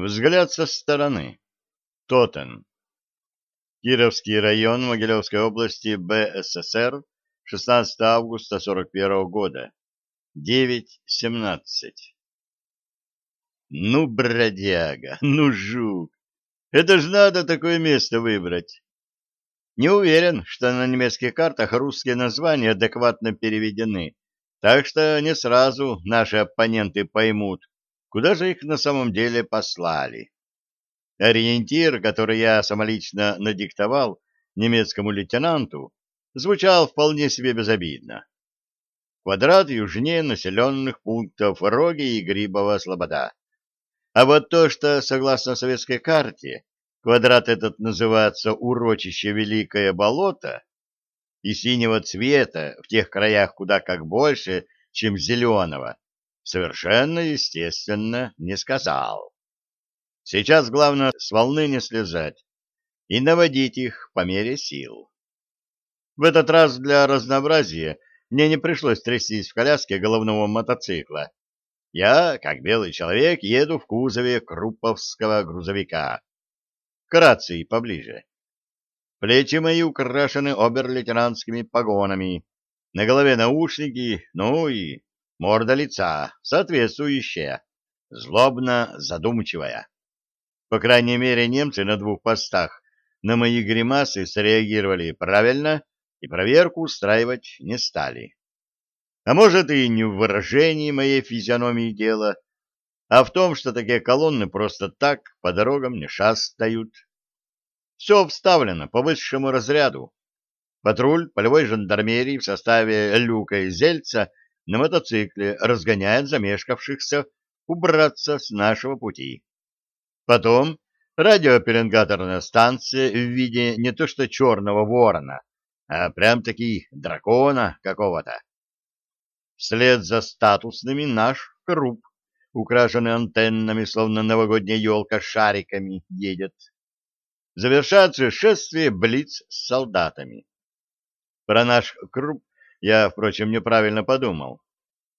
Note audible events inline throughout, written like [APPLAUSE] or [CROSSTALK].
Взгляд со стороны. Тотен. Кировский район Могилевской области БССР, 16 августа 41 года, 9.17. Ну, бродяга, [LAUGHS] ну, жук, это ж надо такое место выбрать. Не уверен, что на немецких картах русские названия адекватно переведены, так что не сразу наши оппоненты поймут, куда же их на самом деле послали. Ориентир, который я самолично надиктовал немецкому лейтенанту, звучал вполне себе безобидно. Квадрат южнее населенных пунктов Роги и Грибова Слобода. А вот то, что, согласно советской карте, квадрат этот называется «Урочище Великое Болото», и синего цвета в тех краях куда как больше, чем зеленого, совершенно естественно не сказал. Сейчас главное с волны не слезать и наводить их по мере сил. В этот раз для разнообразия мне не пришлось трястись в коляске головного мотоцикла. Я, как белый человек, еду в кузове круповского грузовика. К рации поближе. Плечи мои украшены обер-лейтенантскими погонами, на голове наушники, ну и морда лица соответствующая, злобно задумчивая. По крайней мере, немцы на двух постах на мои гримасы среагировали правильно и проверку устраивать не стали. А может, и не в выражении моей физиономии дело, а в том, что такие колонны просто так по дорогам не шастают. Все вставлено по высшему разряду. Патруль полевой жандармерии в составе Люка и Зельца на мотоцикле разгоняет замешкавшихся убраться с нашего пути. Потом радиопеленгаторная станция в виде не то что черного ворона, а прям-таки дракона какого-то. Вслед за статусными наш круп, украшенный антеннами, словно новогодняя елка шариками, едет. Завершается шествие блиц с солдатами. Про наш круп я, впрочем, неправильно подумал.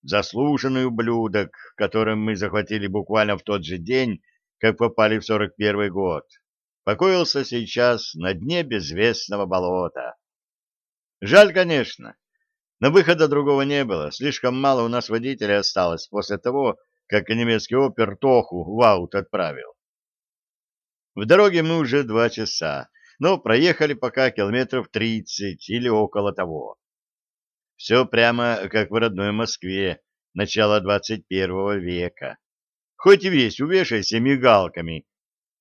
Заслуженный ублюдок, которым мы захватили буквально в тот же день, как попали в сорок первый год, покоился сейчас на дне безвестного болота. Жаль, конечно, но выхода другого не было. Слишком мало у нас водителей осталось после того, как немецкий опер Тоху в аут отправил. В дороге мы уже два часа, но проехали пока километров тридцать или около того. Все прямо как в родной Москве начала двадцать первого века. Хоть и весь увешайся мигалками,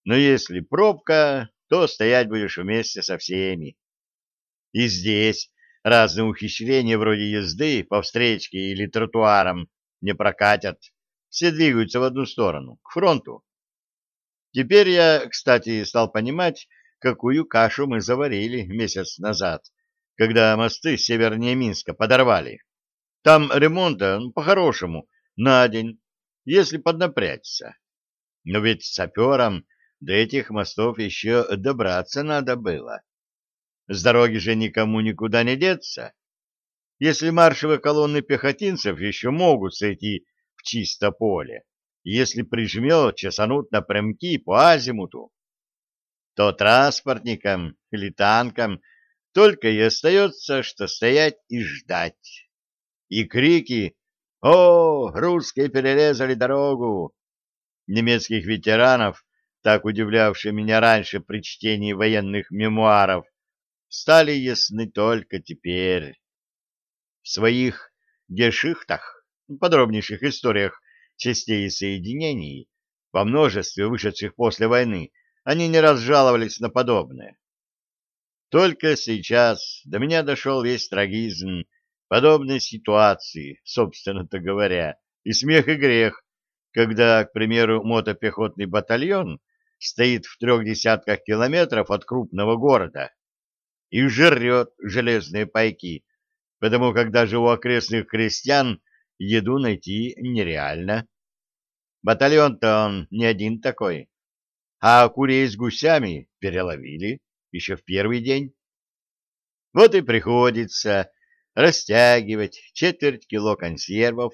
но если пробка, то стоять будешь вместе со всеми. И здесь разные ухищрения вроде езды по встречке или тротуарам не прокатят. Все двигаются в одну сторону, к фронту. Теперь я, кстати, стал понимать, какую кашу мы заварили месяц назад, когда мосты севернее Минска подорвали. Там ремонта, ну, по-хорошему, на день, если поднапрячься. Но ведь саперам до этих мостов еще добраться надо было. С дороги же никому никуда не деться. Если маршевые колонны пехотинцев еще могут сойти в чисто поле, если прижмет, чесанут напрямки по азимуту, то транспортникам или танкам только и остается, что стоять и ждать. И крики «О, русские перерезали дорогу!» немецких ветеранов, так удивлявшие меня раньше при чтении военных мемуаров, стали ясны только теперь. В своих гешихтах, подробнейших историях частей и соединений, во множестве вышедших после войны, они не раз жаловались на подобное. Только сейчас до меня дошел весь трагизм подобной ситуации, собственно-то говоря, и смех и грех, когда, к примеру, мотопехотный батальон стоит в трех десятках километров от крупного города и жрет железные пайки, потому как даже у окрестных крестьян еду найти нереально. Батальон-то он не один такой, а курей с гусями переловили еще в первый день. Вот и приходится растягивать четверть кило консервов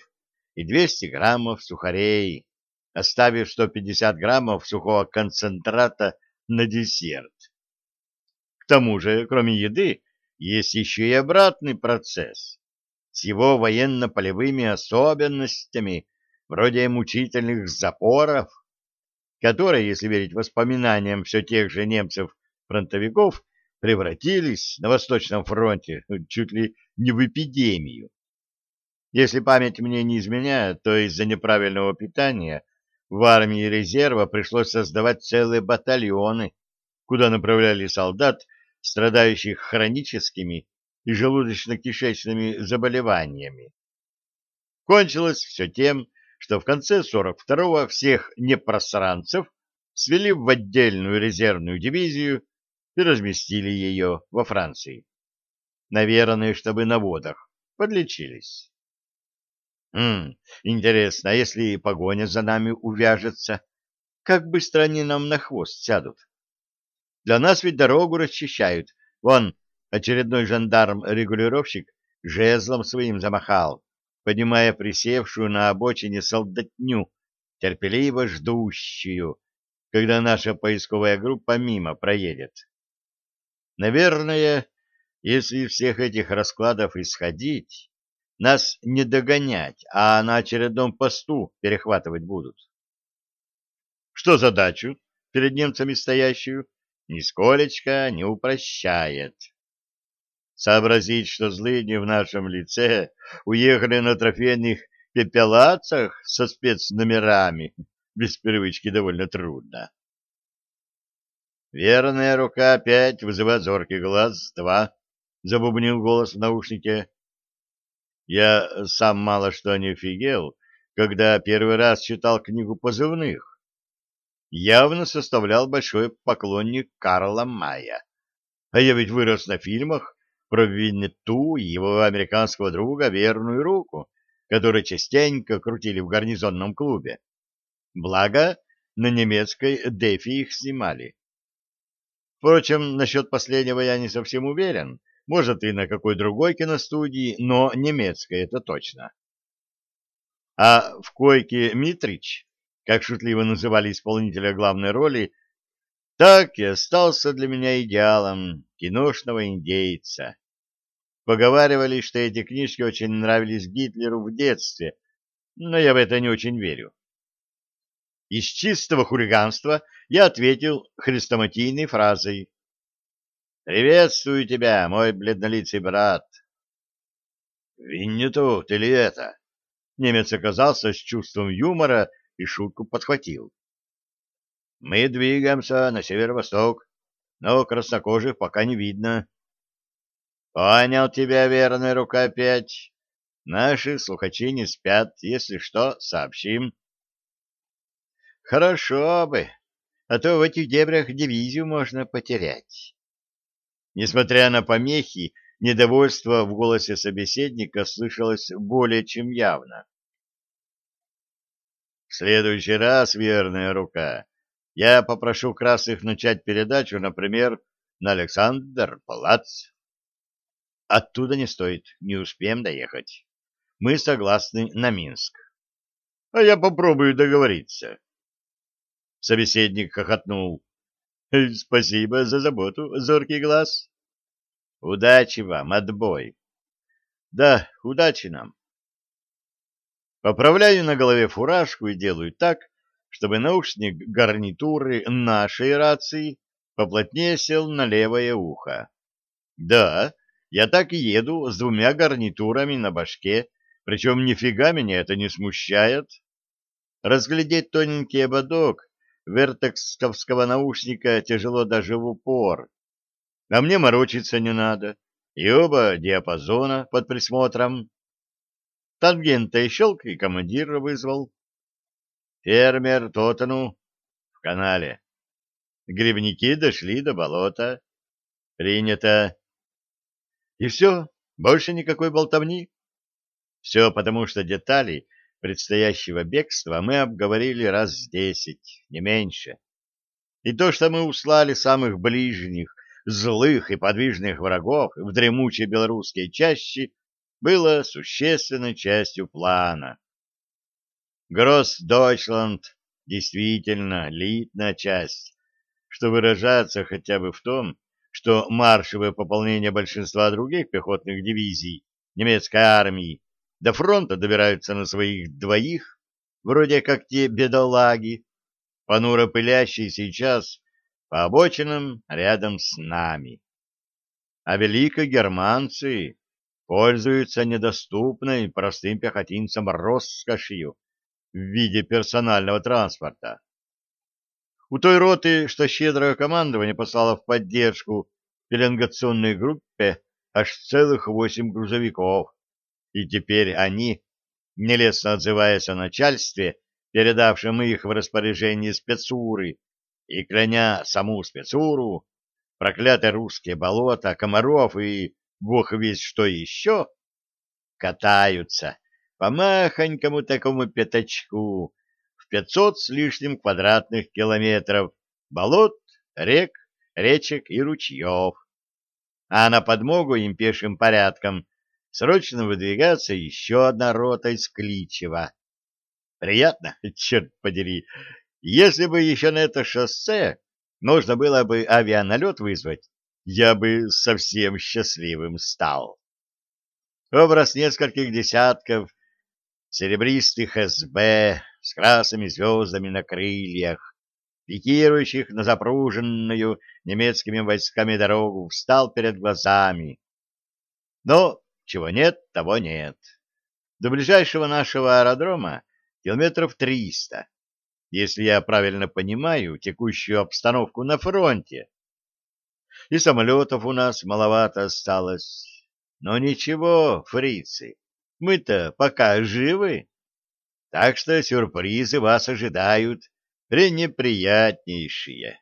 и 200 граммов сухарей, оставив 150 граммов сухого концентрата на десерт. К тому же, кроме еды, есть еще и обратный процесс с его военно-полевыми особенностями, вроде мучительных запоров, которые, если верить воспоминаниям все тех же немцев-фронтовиков, превратились на Восточном фронте чуть ли не в эпидемию. Если память мне не изменяет, то из-за неправильного питания в армии резерва пришлось создавать целые батальоны, куда направляли солдат, страдающих хроническими и желудочно-кишечными заболеваниями. Кончилось все тем, что в конце 42-го всех непросранцев свели в отдельную резервную дивизию и разместили ее во Франции. Наверное, чтобы на водах подлечились. Хм, интересно, а если погоня за нами увяжется, как быстро они нам на хвост сядут? Для нас ведь дорогу расчищают. Вон, очередной жандарм-регулировщик жезлом своим замахал, поднимая присевшую на обочине солдатню, терпеливо ждущую, когда наша поисковая группа мимо проедет. Наверное, если всех этих раскладов исходить, нас не догонять, а на очередном посту перехватывать будут. Что задачу перед немцами стоящую нисколечко не упрощает сообразить, что злыдни в нашем лице уехали на трофейных пепелацах со спецномерами, без привычки довольно трудно. Верная рука опять вызывает зоркий глаз, два, забубнил голос в наушнике. Я сам мало что не офигел, когда первый раз читал книгу позывных. Явно составлял большой поклонник Карла Мая. А я ведь вырос на фильмах про Виннету и его американского друга верную руку, которые частенько крутили в гарнизонном клубе. Благо, на немецкой Дефи их снимали. Впрочем, насчет последнего я не совсем уверен. Может, и на какой другой киностудии, но немецкой это точно. А в койке Митрич, как шутливо называли исполнителя главной роли, так и остался для меня идеалом киношного индейца. Поговаривали, что эти книжки очень нравились Гитлеру в детстве, но я в это не очень верю. Из чистого хулиганства я ответил хрестоматийной фразой «Приветствую тебя, мой бледнолицый брат!» «Винниту, ты ли это?» Немец оказался с чувством юмора и шутку подхватил. «Мы двигаемся на северо-восток, но краснокожих пока не видно. Понял тебя, верная рука, опять. Наши слухачи не спят. Если что, сообщим. Хорошо бы, а то в этих дебрях дивизию можно потерять. Несмотря на помехи, недовольство в голосе собеседника слышалось более чем явно. В следующий раз, верная рука, я попрошу красных начать передачу, например, на Александр Палац. Оттуда не стоит, не успеем доехать. Мы согласны на Минск. А я попробую договориться. Собеседник хохотнул. Спасибо за заботу, зоркий глаз. Удачи вам, отбой. Да, удачи нам. Поправляю на голове фуражку и делаю так, чтобы наушник гарнитуры нашей рации поплотнее сел на левое ухо. Да, я так и еду с двумя гарнитурами на башке, причем нифига меня это не смущает. Разглядеть тоненький ободок вертексковского наушника тяжело даже в упор. А мне морочиться не надо, и оба диапазона под присмотром. Тангента и щелк, и командира вызвал. Фермер Тотану в канале. Грибники дошли до болота. Принято. И все, больше никакой болтовни. Все потому, что детали предстоящего бегства мы обговорили раз с десять, не меньше. И то, что мы услали самых ближних, злых и подвижных врагов в дремучей белорусской чаще, было существенной частью плана. Гросс Дойчланд действительно элитная часть, что выражается хотя бы в том, что маршевое пополнение большинства других пехотных дивизий немецкой армии до фронта добираются на своих двоих, вроде как те бедолаги, понуро пылящие сейчас по обочинам рядом с нами. А великогерманцы пользуются недоступной простым пехотинцам роскошью в виде персонального транспорта. У той роты, что щедрое командование послало в поддержку пеленгационной группе аж целых восемь грузовиков, и теперь они, нелестно отзываясь о начальстве, передавшем их в распоряжение спецуры, и кляня саму спецуру, проклятые русские болота, комаров и бог весь что еще, катаются по махонькому такому пятачку в пятьсот с лишним квадратных километров болот, рек, речек и ручьев. А на подмогу им пешим порядком срочно выдвигается еще одна рота из Кличева. Приятно, [LAUGHS] черт подери. Если бы еще на это шоссе нужно было бы авианалет вызвать, я бы совсем счастливым стал. Образ нескольких десятков серебристых СБ с красными звездами на крыльях, пикирующих на запруженную немецкими войсками дорогу, встал перед глазами. Но чего нет, того нет. До ближайшего нашего аэродрома километров триста, если я правильно понимаю текущую обстановку на фронте. И самолетов у нас маловато осталось. Но ничего, фрицы, мы-то пока живы. Так что сюрпризы вас ожидают пренеприятнейшие.